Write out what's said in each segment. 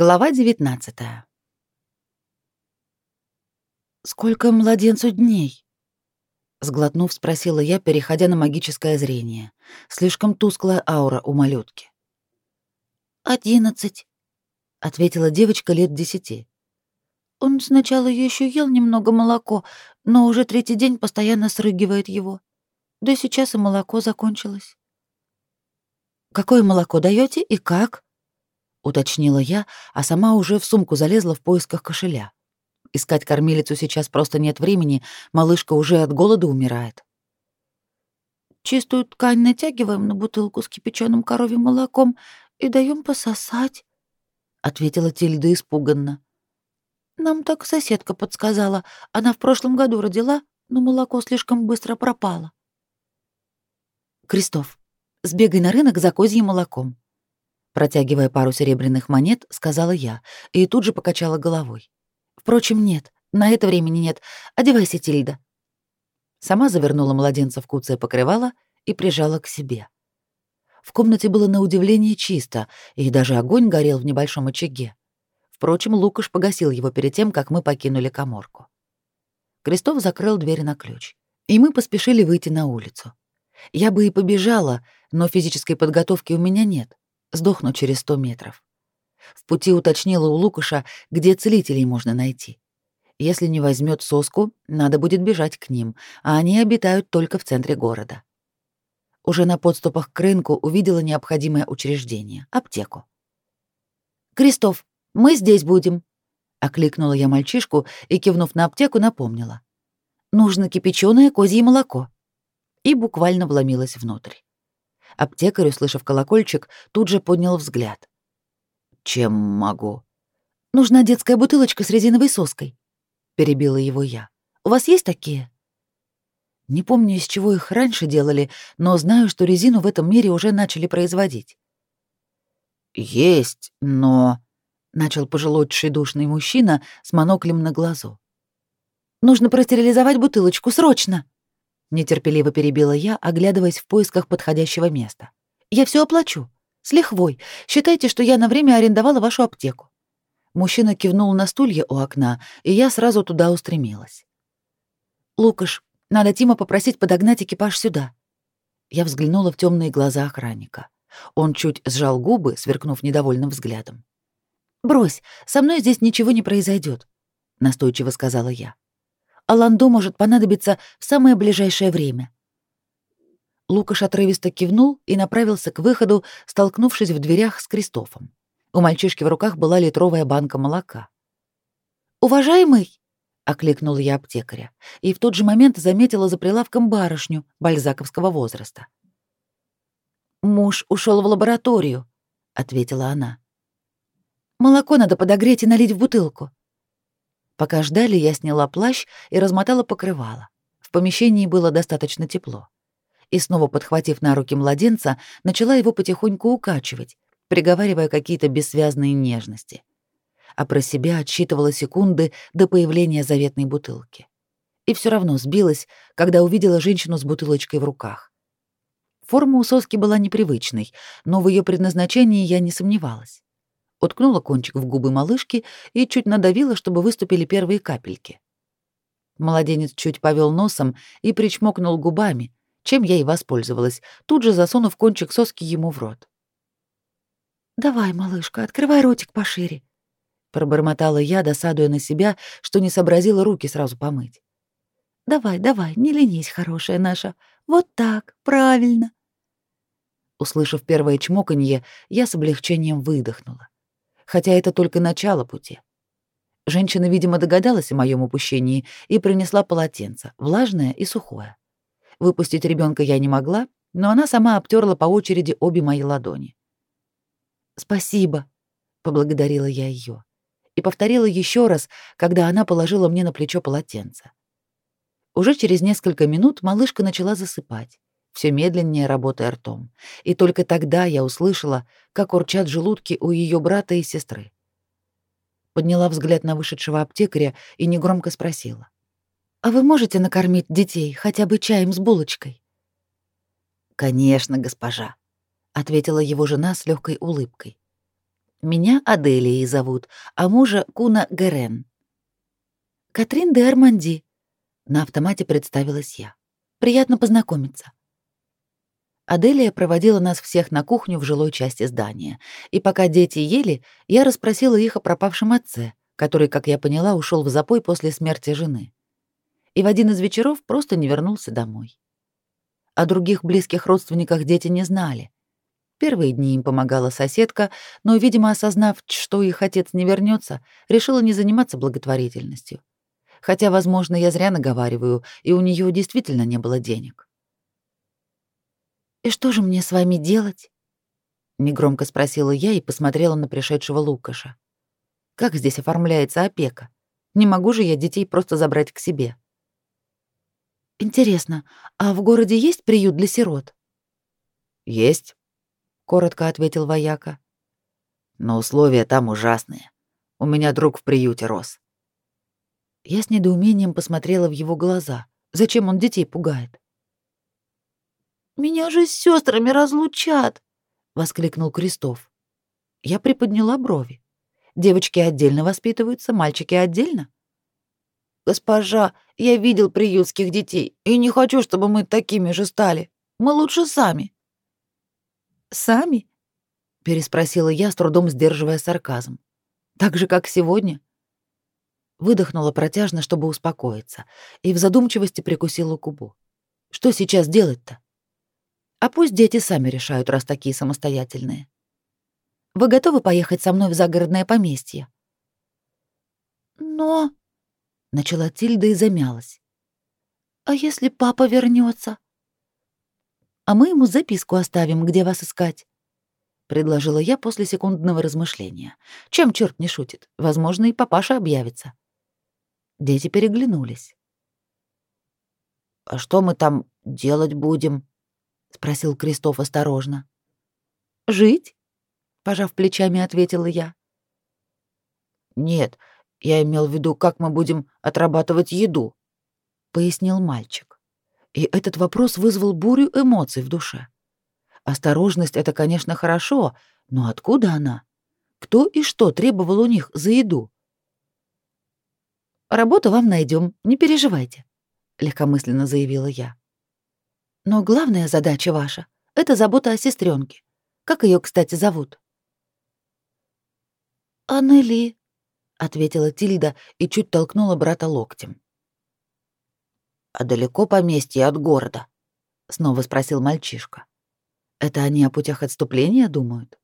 Глава 19 «Сколько младенцу дней?» Сглотнув, спросила я, переходя на магическое зрение. Слишком тусклая аура у малютки. «Одиннадцать», — ответила девочка лет десяти. «Он сначала еще ел немного молоко, но уже третий день постоянно срыгивает его. Да сейчас и молоко закончилось». «Какое молоко даете и как?» Уточнила я, а сама уже в сумку залезла в поисках кошеля. Искать кормилицу сейчас просто нет времени, малышка уже от голода умирает. Чистую ткань натягиваем на бутылку с кипяченым коровьим молоком и даем пососать, ответила Тильда испуганно. Нам так соседка подсказала. Она в прошлом году родила, но молоко слишком быстро пропало. Крестов, сбегай на рынок за козьим молоком. Протягивая пару серебряных монет, сказала я и тут же покачала головой. Впрочем, нет, на это времени нет. Одевайся, Тильда. Сама завернула младенца в куцее покрывало и прижала к себе. В комнате было на удивление чисто, и даже огонь горел в небольшом очаге. Впрочем, Лукаш погасил его перед тем, как мы покинули каморку. Крестов закрыл дверь на ключ, и мы поспешили выйти на улицу. Я бы и побежала, но физической подготовки у меня нет, Сдохну через сто метров. В пути уточнила у Лукаша, где целителей можно найти. Если не возьмет соску, надо будет бежать к ним, а они обитают только в центре города. Уже на подступах к рынку увидела необходимое учреждение — аптеку. «Крестов, мы здесь будем», — окликнула я мальчишку и, кивнув на аптеку, напомнила. «Нужно кипяченое козье молоко». И буквально вломилась внутрь. Аптекарь, услышав колокольчик, тут же поднял взгляд. «Чем могу?» «Нужна детская бутылочка с резиновой соской», — перебила его я. «У вас есть такие?» Не помню, из чего их раньше делали, но знаю, что резину в этом мире уже начали производить. «Есть, но...» — начал пожилой тщедушный мужчина с моноклем на глазу. «Нужно простерилизовать бутылочку, срочно!» Нетерпеливо перебила я, оглядываясь в поисках подходящего места. «Я все оплачу. С лихвой. Считайте, что я на время арендовала вашу аптеку». Мужчина кивнул на стулья у окна, и я сразу туда устремилась. «Лукаш, надо Тима попросить подогнать экипаж сюда». Я взглянула в темные глаза охранника. Он чуть сжал губы, сверкнув недовольным взглядом. «Брось, со мной здесь ничего не произойдет, настойчиво сказала я а Ландо может понадобиться в самое ближайшее время. Лукаш отрывисто кивнул и направился к выходу, столкнувшись в дверях с Кристофом. У мальчишки в руках была литровая банка молока. «Уважаемый!» — окликнул я аптекаря, и в тот же момент заметила за прилавком барышню бальзаковского возраста. «Муж ушел в лабораторию», — ответила она. «Молоко надо подогреть и налить в бутылку», Пока ждали, я сняла плащ и размотала покрывало. В помещении было достаточно тепло. И снова, подхватив на руки младенца, начала его потихоньку укачивать, приговаривая какие-то бессвязные нежности. А про себя отсчитывала секунды до появления заветной бутылки. И все равно сбилась, когда увидела женщину с бутылочкой в руках. Форма у соски была непривычной, но в ее предназначении я не сомневалась уткнула кончик в губы малышки и чуть надавила, чтобы выступили первые капельки. Младенец чуть повел носом и причмокнул губами, чем я и воспользовалась, тут же засунув кончик соски ему в рот. «Давай, малышка, открывай ротик пошире», — пробормотала я, досадуя на себя, что не сообразила руки сразу помыть. «Давай, давай, не ленись, хорошая наша. Вот так, правильно». Услышав первое чмоканье, я с облегчением выдохнула хотя это только начало пути. Женщина, видимо, догадалась о моем упущении и принесла полотенце, влажное и сухое. Выпустить ребенка я не могла, но она сама обтерла по очереди обе мои ладони. «Спасибо», — поблагодарила я ее и повторила еще раз, когда она положила мне на плечо полотенце. Уже через несколько минут малышка начала засыпать все медленнее работая ртом. И только тогда я услышала, как урчат желудки у ее брата и сестры. Подняла взгляд на вышедшего аптекаря и негромко спросила. «А вы можете накормить детей хотя бы чаем с булочкой?» «Конечно, госпожа», — ответила его жена с легкой улыбкой. Меня Аделией зовут, а мужа Куна Герен. Катрин де Арманди. На автомате представилась я. Приятно познакомиться. Аделия проводила нас всех на кухню в жилой части здания, и пока дети ели, я расспросила их о пропавшем отце, который, как я поняла, ушел в запой после смерти жены. И в один из вечеров просто не вернулся домой. О других близких родственниках дети не знали. Первые дни им помогала соседка, но, видимо, осознав, что их отец не вернется, решила не заниматься благотворительностью. Хотя, возможно, я зря наговариваю, и у нее действительно не было денег. «И что же мне с вами делать?» Негромко спросила я и посмотрела на пришедшего Лукаша. «Как здесь оформляется опека? Не могу же я детей просто забрать к себе». «Интересно, а в городе есть приют для сирот?» «Есть», — коротко ответил вояка. «Но условия там ужасные. У меня друг в приюте рос». Я с недоумением посмотрела в его глаза. Зачем он детей пугает? Меня же с сестрами разлучат, воскликнул Крестов. Я приподняла брови. Девочки отдельно воспитываются, мальчики отдельно. Госпожа, я видел приютских детей и не хочу, чтобы мы такими же стали. Мы лучше сами. Сами? переспросила я, с трудом сдерживая сарказм. Так же, как сегодня. Выдохнула протяжно, чтобы успокоиться, и в задумчивости прикусила губу. Что сейчас делать-то? А пусть дети сами решают, раз такие самостоятельные. Вы готовы поехать со мной в загородное поместье? Но... Начала Тильда и замялась. А если папа вернется? А мы ему записку оставим, где вас искать. Предложила я после секундного размышления. Чем черт не шутит? Возможно, и папаша объявится. Дети переглянулись. «А что мы там делать будем?» — спросил Кристоф осторожно. «Жить?» — пожав плечами, ответила я. «Нет, я имел в виду, как мы будем отрабатывать еду», — пояснил мальчик. И этот вопрос вызвал бурю эмоций в душе. Осторожность — это, конечно, хорошо, но откуда она? Кто и что требовал у них за еду? «Работу вам найдем, не переживайте», — легкомысленно заявила я. Но главная задача ваша — это забота о сестренке. Как ее, кстати, зовут? «Аннели», — ответила Тильда и чуть толкнула брата локтем. «А далеко поместье от города?» — снова спросил мальчишка. «Это они о путях отступления думают?»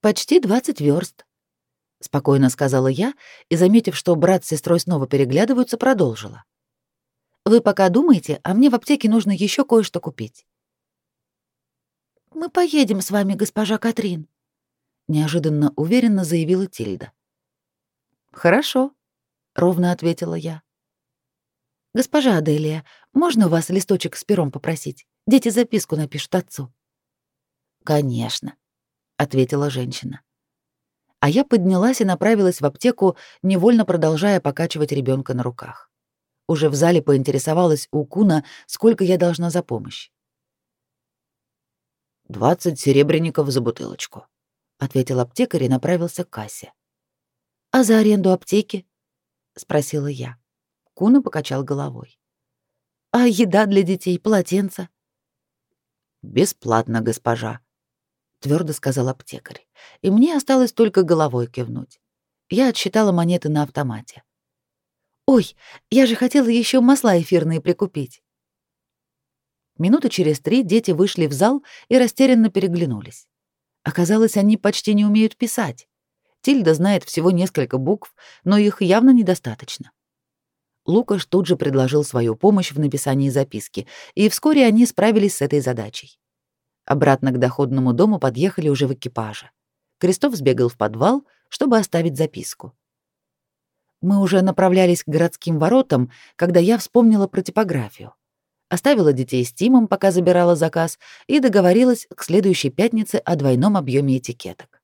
«Почти двадцать верст», — спокойно сказала я и, заметив, что брат с сестрой снова переглядываются, продолжила. Вы пока думайте, а мне в аптеке нужно еще кое-что купить. Мы поедем с вами, госпожа Катрин, неожиданно уверенно заявила Тильда. Хорошо, ровно ответила я. Госпожа Аделия, можно у вас листочек с пером попросить? Дети записку напишут отцу. Конечно, ответила женщина. А я поднялась и направилась в аптеку, невольно продолжая покачивать ребенка на руках. Уже в зале поинтересовалась у Куна, сколько я должна за помощь. «Двадцать серебряников за бутылочку», — ответил аптекарь и направился к кассе. «А за аренду аптеки?» — спросила я. Куна покачал головой. «А еда для детей, полотенца?» «Бесплатно, госпожа», — твердо сказал аптекарь. И мне осталось только головой кивнуть. Я отсчитала монеты на автомате. Ой, я же хотела еще масла эфирные прикупить. Минуты через три дети вышли в зал и растерянно переглянулись. Оказалось, они почти не умеют писать. Тильда знает всего несколько букв, но их явно недостаточно. Лукаш тут же предложил свою помощь в написании записки, и вскоре они справились с этой задачей. Обратно к доходному дому подъехали уже в экипаже. Крестов сбегал в подвал, чтобы оставить записку. Мы уже направлялись к городским воротам, когда я вспомнила про типографию. Оставила детей с Тимом, пока забирала заказ, и договорилась к следующей пятнице о двойном объеме этикеток.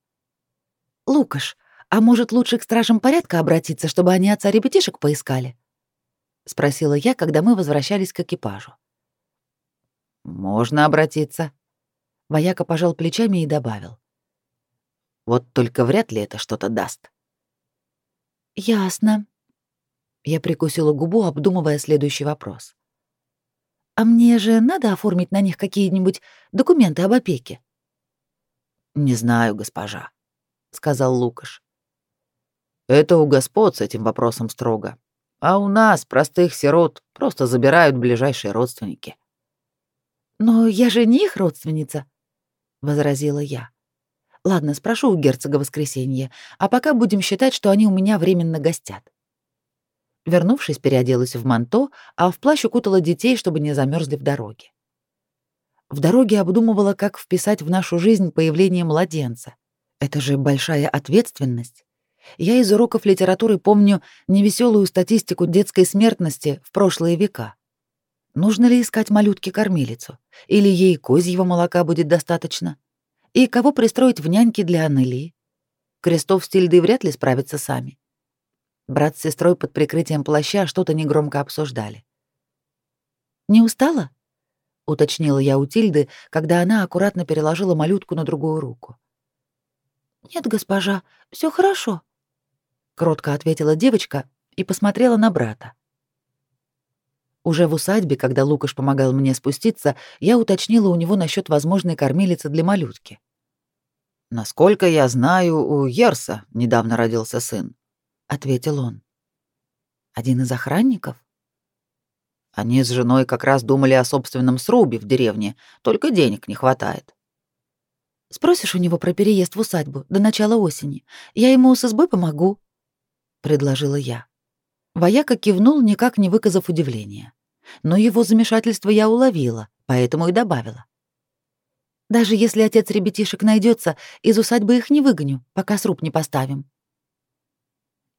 «Лукаш, а может, лучше к стражам порядка обратиться, чтобы они отца ребятишек поискали?» — спросила я, когда мы возвращались к экипажу. «Можно обратиться». Вояка пожал плечами и добавил. Вот только вряд ли это что-то даст. Ясно. Я прикусила губу, обдумывая следующий вопрос. А мне же надо оформить на них какие-нибудь документы об опеке. Не знаю, госпожа, сказал Лукаш. Это у господ с этим вопросом строго. А у нас, простых сирот, просто забирают ближайшие родственники. Но я же не их родственница, возразила я. Ладно, спрошу у герцога воскресенье, а пока будем считать, что они у меня временно гостят. Вернувшись, переоделась в манто, а в плащ укутала детей, чтобы не замерзли в дороге. В дороге обдумывала, как вписать в нашу жизнь появление младенца. Это же большая ответственность. Я из уроков литературы помню невеселую статистику детской смертности в прошлые века. Нужно ли искать малютке-кормилицу? Или ей козьего молока будет достаточно? И кого пристроить в няньки для Аннели? Крестов с Тильдой вряд ли справятся сами. Брат с сестрой под прикрытием плаща что-то негромко обсуждали. «Не устала?» — уточнила я у Тильды, когда она аккуратно переложила малютку на другую руку. «Нет, госпожа, все хорошо», — кротко ответила девочка и посмотрела на брата. Уже в усадьбе, когда Лукаш помогал мне спуститься, я уточнила у него насчет возможной кормилицы для малютки. «Насколько я знаю, у Ерса недавно родился сын», — ответил он. «Один из охранников?» Они с женой как раз думали о собственном срубе в деревне, только денег не хватает. Спросишь у него про переезд в усадьбу до начала осени. Я ему с избой помогу, предложила я. Вояка кивнул, никак не выказав удивления. Но его замешательство я уловила, поэтому и добавила. Даже если отец ребятишек найдется, из усадьбы их не выгоню, пока сруб не поставим.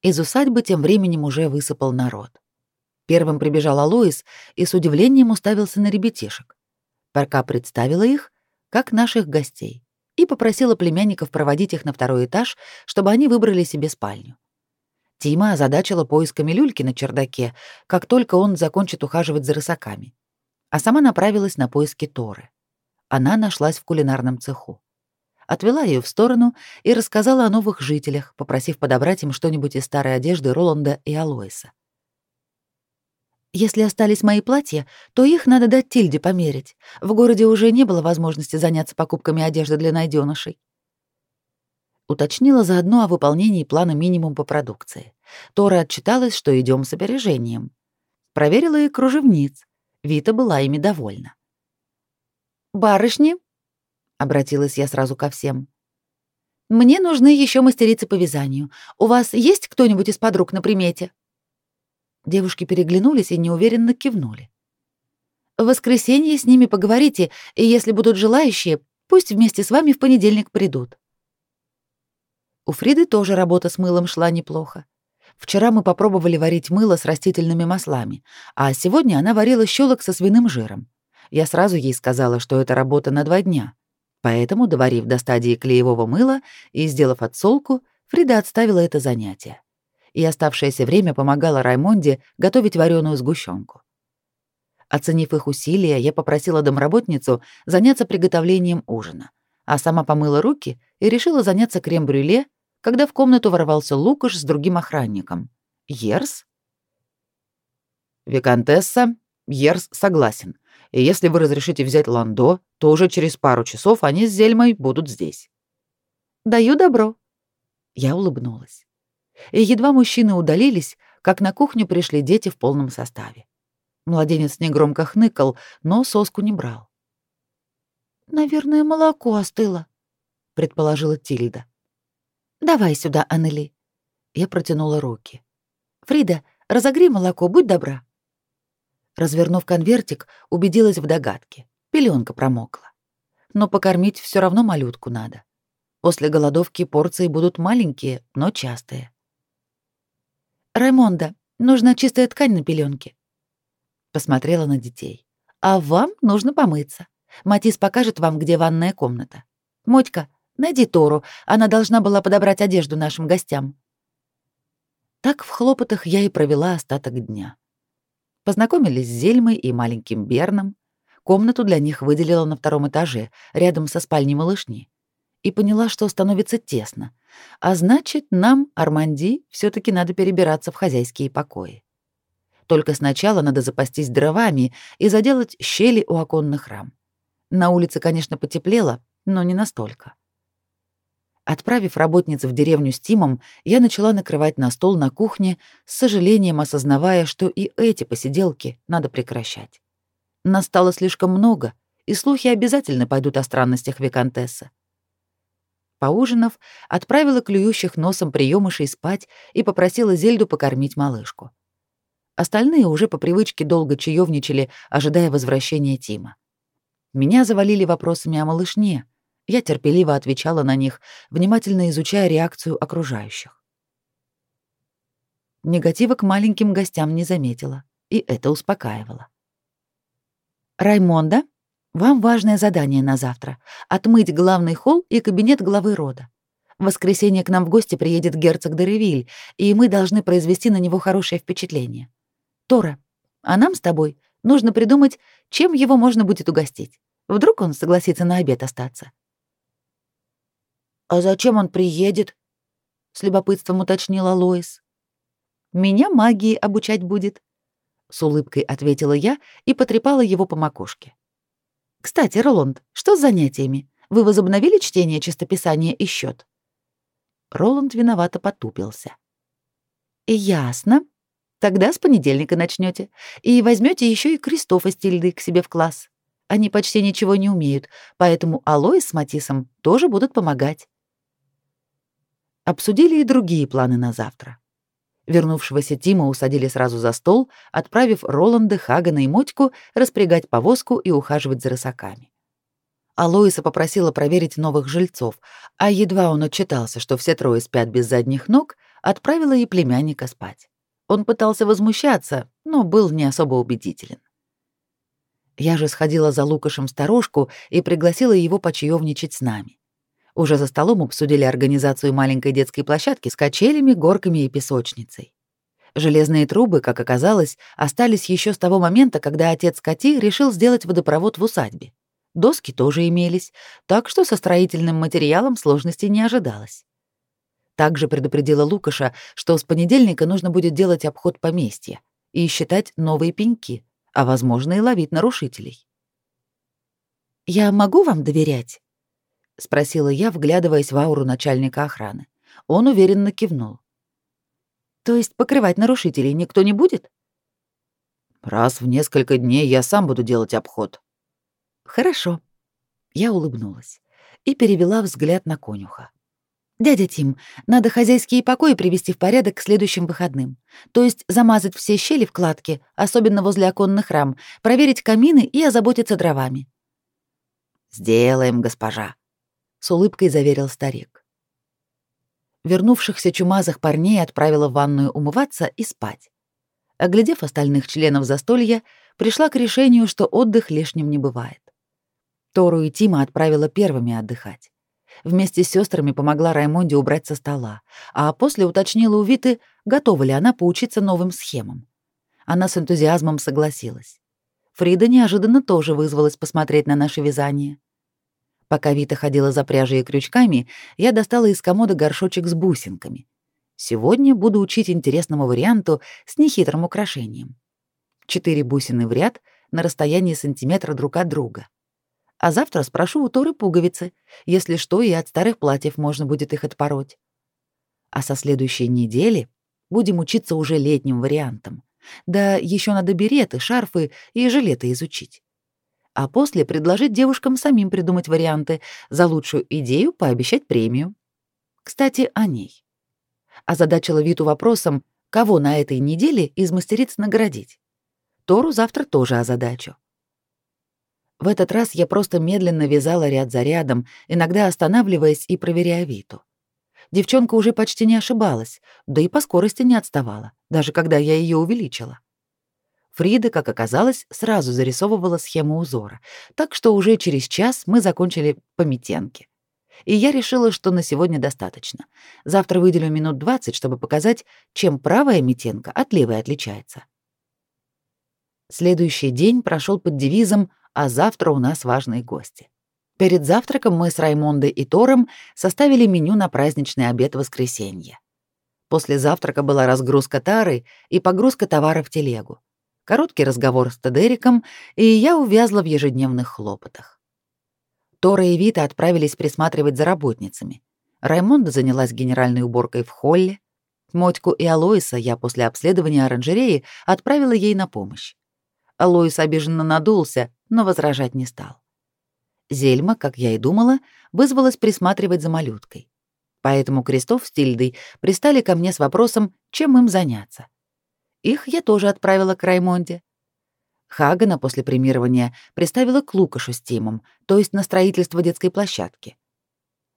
Из усадьбы тем временем уже высыпал народ. Первым прибежал Алоис и с удивлением уставился на ребятишек. Пока представила их, как наших гостей, и попросила племянников проводить их на второй этаж, чтобы они выбрали себе спальню. Тима озадачила поисками люльки на чердаке, как только он закончит ухаживать за рысаками. А сама направилась на поиски Торы. Она нашлась в кулинарном цеху. Отвела ее в сторону и рассказала о новых жителях, попросив подобрать им что-нибудь из старой одежды Роланда и Алоиса. Если остались мои платья, то их надо дать Тильде померить. В городе уже не было возможности заняться покупками одежды для найденышей уточнила заодно о выполнении плана минимум по продукции. Тора отчиталась, что идем с опережением. Проверила и кружевниц. Вита была ими довольна. «Барышни», — обратилась я сразу ко всем, — «мне нужны еще мастерицы по вязанию. У вас есть кто-нибудь из подруг на примете?» Девушки переглянулись и неуверенно кивнули. «В воскресенье с ними поговорите, и если будут желающие, пусть вместе с вами в понедельник придут». У Фриды тоже работа с мылом шла неплохо. Вчера мы попробовали варить мыло с растительными маслами, а сегодня она варила щелок со свиным жиром. Я сразу ей сказала, что это работа на два дня. Поэтому, доварив до стадии клеевого мыла и сделав отсолку, Фрида отставила это занятие. И оставшееся время помогала Раймонде готовить вареную сгущенку. Оценив их усилия, я попросила домработницу заняться приготовлением ужина, а сама помыла руки и решила заняться крем-брюле когда в комнату ворвался Лукаш с другим охранником. Ерс? Викантесса, Ерс согласен. И если вы разрешите взять Ландо, то уже через пару часов они с Зельмой будут здесь. Даю добро. Я улыбнулась. И едва мужчины удалились, как на кухню пришли дети в полном составе. Младенец негромко хныкал, но соску не брал. «Наверное, молоко остыло», — предположила Тильда. «Давай сюда, Аннели». Я протянула руки. «Фрида, разогрей молоко, будь добра». Развернув конвертик, убедилась в догадке. Пеленка промокла. Но покормить все равно малютку надо. После голодовки порции будут маленькие, но частые. «Раймонда, нужна чистая ткань на пеленке. Посмотрела на детей. «А вам нужно помыться. Матис покажет вам, где ванная комната. Мотька, Найди Тору, она должна была подобрать одежду нашим гостям. Так в хлопотах я и провела остаток дня. Познакомились с Зельмой и маленьким Берном. Комнату для них выделила на втором этаже, рядом со спальней малышни. и поняла, что становится тесно. А значит, нам, Арманди, все таки надо перебираться в хозяйские покои. Только сначала надо запастись дровами и заделать щели у оконных рам. На улице, конечно, потеплело, но не настолько. Отправив работниц в деревню с Тимом, я начала накрывать на стол на кухне, с сожалением осознавая, что и эти посиделки надо прекращать. Нас стало слишком много, и слухи обязательно пойдут о странностях виконтессы. Поужинав, отправила клюющих носом приемышей спать и попросила Зельду покормить малышку. Остальные уже по привычке долго чаевничали, ожидая возвращения Тима. Меня завалили вопросами о малышне. Я терпеливо отвечала на них, внимательно изучая реакцию окружающих. Негатива к маленьким гостям не заметила, и это успокаивало. «Раймонда, вам важное задание на завтра — отмыть главный холл и кабинет главы рода. В воскресенье к нам в гости приедет герцог Деревиль, и мы должны произвести на него хорошее впечатление. Тора, а нам с тобой нужно придумать, чем его можно будет угостить. Вдруг он согласится на обед остаться. «А зачем он приедет?» — с любопытством уточнила Лоис. «Меня магии обучать будет», — с улыбкой ответила я и потрепала его по макушке. «Кстати, Роланд, что с занятиями? Вы возобновили чтение чистописания и счет? Роланд виновато потупился. «Ясно. Тогда с понедельника начнете и возьмете еще и Кристофа с Тильдой к себе в класс. Они почти ничего не умеют, поэтому Алоис с Матисом тоже будут помогать. Обсудили и другие планы на завтра. Вернувшегося Тима усадили сразу за стол, отправив Роланда, Хагана и Мотьку распрягать повозку и ухаживать за рысаками. Алоиса попросила проверить новых жильцов, а едва он отчитался, что все трое спят без задних ног, отправила и племянника спать. Он пытался возмущаться, но был не особо убедителен. Я же сходила за Лукашем сторожку и пригласила его почаевничать с нами. Уже за столом обсудили организацию маленькой детской площадки с качелями, горками и песочницей. Железные трубы, как оказалось, остались еще с того момента, когда отец Кати решил сделать водопровод в усадьбе. Доски тоже имелись, так что со строительным материалом сложностей не ожидалось. Также предупредила Лукаша, что с понедельника нужно будет делать обход поместья и считать новые пеньки, а, возможно, и ловить нарушителей. «Я могу вам доверять?» — спросила я, вглядываясь в ауру начальника охраны. Он уверенно кивнул. «То есть покрывать нарушителей никто не будет?» «Раз в несколько дней я сам буду делать обход». «Хорошо». Я улыбнулась и перевела взгляд на конюха. «Дядя Тим, надо хозяйские покои привести в порядок к следующим выходным. То есть замазать все щели в кладке, особенно возле оконных рам, проверить камины и озаботиться дровами». «Сделаем, госпожа», с улыбкой заверил старик. Вернувшихся чумазых парней отправила в ванную умываться и спать. Оглядев остальных членов застолья, пришла к решению, что отдых лишним не бывает. Тору и Тима отправила первыми отдыхать. Вместе с сестрами помогла Раймонде убрать со стола, а после уточнила у Виты, готова ли она поучиться новым схемам. Она с энтузиазмом согласилась. Фрида неожиданно тоже вызвалась посмотреть на наше вязание. Пока Вита ходила за пряжей и крючками, я достала из комода горшочек с бусинками. Сегодня буду учить интересному варианту с нехитрым украшением. Четыре бусины в ряд на расстоянии сантиметра друг от друга. А завтра спрошу у Торы пуговицы. Если что, и от старых платьев можно будет их отпороть. А со следующей недели будем учиться уже летним вариантом. Да еще надо береты, шарфы и жилеты изучить а после предложить девушкам самим придумать варианты, за лучшую идею пообещать премию. Кстати, о ней. Озадачила Виту вопросом, кого на этой неделе из мастериц наградить. Тору завтра тоже озадачу. В этот раз я просто медленно вязала ряд за рядом, иногда останавливаясь и проверяя Виту. Девчонка уже почти не ошибалась, да и по скорости не отставала, даже когда я ее увеличила. Фрида, как оказалось, сразу зарисовывала схему узора, так что уже через час мы закончили пометенки. И я решила, что на сегодня достаточно. Завтра выделю минут 20, чтобы показать, чем правая метенка от левой отличается. Следующий день прошел под девизом «А завтра у нас важные гости». Перед завтраком мы с Раймондой и Тором составили меню на праздничный обед воскресенья. После завтрака была разгрузка тары и погрузка товара в телегу. Короткий разговор с Тедериком, и я увязла в ежедневных хлопотах. Тора и Вита отправились присматривать за работницами. Раймонда занялась генеральной уборкой в холле. Мотьку и Алоиса я после обследования оранжереи отправила ей на помощь. Алоис обиженно надулся, но возражать не стал. Зельма, как я и думала, вызвалась присматривать за малюткой. Поэтому Крестов с Тильдой пристали ко мне с вопросом, чем им заняться. Их я тоже отправила к Раймонде. Хагана после премирования приставила к Лукашу с Тимом, то есть на строительство детской площадки.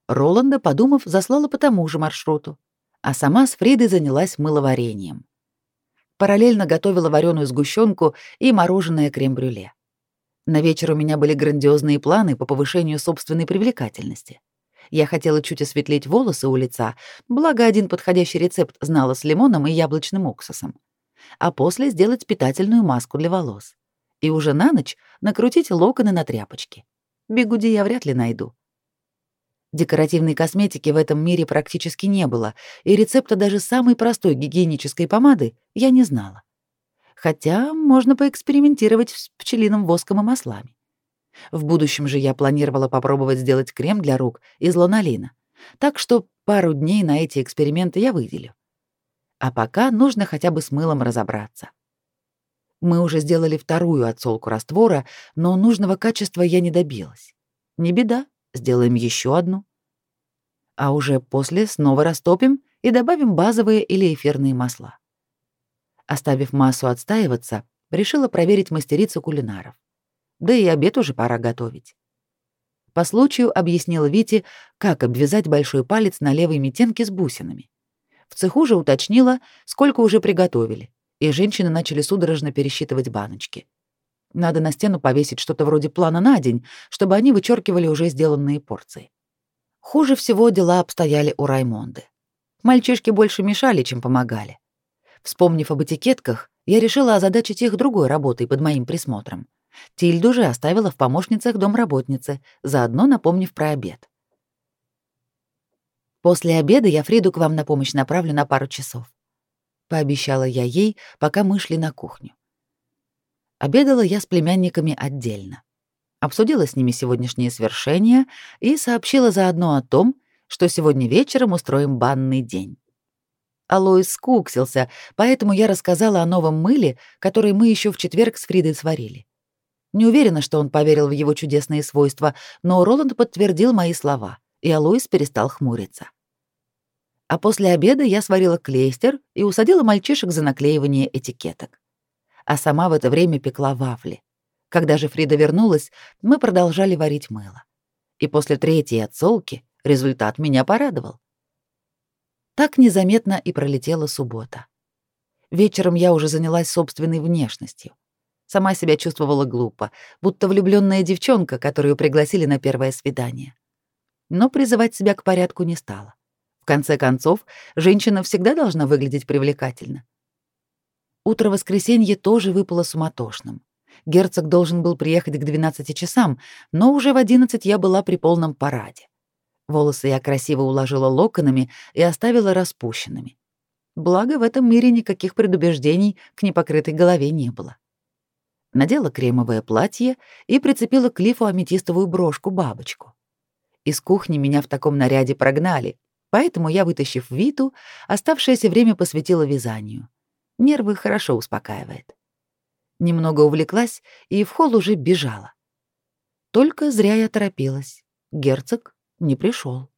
Роланда, подумав, заслала по тому же маршруту, а сама с Фридой занялась мыловарением. Параллельно готовила вареную сгущенку и мороженое крем-брюле. На вечер у меня были грандиозные планы по повышению собственной привлекательности. Я хотела чуть осветлить волосы у лица, благо один подходящий рецепт знала с лимоном и яблочным уксусом. А после сделать питательную маску для волос. И уже на ночь накрутить локоны на тряпочки. Бигуди я вряд ли найду. Декоративной косметики в этом мире практически не было, и рецепта даже самой простой гигиенической помады я не знала хотя можно поэкспериментировать с пчелиным воском и маслами. В будущем же я планировала попробовать сделать крем для рук из ланолина, так что пару дней на эти эксперименты я выделю. А пока нужно хотя бы с мылом разобраться. Мы уже сделали вторую отсолку раствора, но нужного качества я не добилась. Не беда, сделаем еще одну. А уже после снова растопим и добавим базовые или эфирные масла. Оставив массу отстаиваться, решила проверить мастерицу кулинаров. Да и обед уже пора готовить. По случаю объяснила Вите, как обвязать большой палец на левой метенке с бусинами. В цеху же уточнила, сколько уже приготовили, и женщины начали судорожно пересчитывать баночки. Надо на стену повесить что-то вроде плана на день, чтобы они вычеркивали уже сделанные порции. Хуже всего дела обстояли у Раймонды. Мальчишки больше мешали, чем помогали. Вспомнив об этикетках, я решила озадачить их другой работой под моим присмотром. Тильду же оставила в помощницах домработницы, заодно напомнив про обед. «После обеда я Фриду к вам на помощь направлю на пару часов», — пообещала я ей, пока мы шли на кухню. Обедала я с племянниками отдельно. Обсудила с ними сегодняшние свершения и сообщила заодно о том, что сегодня вечером устроим банный день. Алоис скуксился, поэтому я рассказала о новом мыле, который мы еще в четверг с Фридой сварили. Не уверена, что он поверил в его чудесные свойства, но Роланд подтвердил мои слова, и Алоис перестал хмуриться. А после обеда я сварила клейстер и усадила мальчишек за наклеивание этикеток. А сама в это время пекла вафли. Когда же Фрида вернулась, мы продолжали варить мыло. И после третьей отсолки результат меня порадовал. Так незаметно и пролетела суббота. Вечером я уже занялась собственной внешностью. Сама себя чувствовала глупо, будто влюбленная девчонка, которую пригласили на первое свидание. Но призывать себя к порядку не стала. В конце концов, женщина всегда должна выглядеть привлекательно. Утро воскресенья тоже выпало суматошным. Герцог должен был приехать к 12 часам, но уже в 11 я была при полном параде. Волосы я красиво уложила локонами и оставила распущенными. Благо, в этом мире никаких предубеждений к непокрытой голове не было. Надела кремовое платье и прицепила к лифу аметистовую брошку-бабочку. Из кухни меня в таком наряде прогнали, поэтому я, вытащив Виту, оставшееся время посвятила вязанию. Нервы хорошо успокаивает. Немного увлеклась и в холл уже бежала. Только зря я торопилась. Герцог не пришел.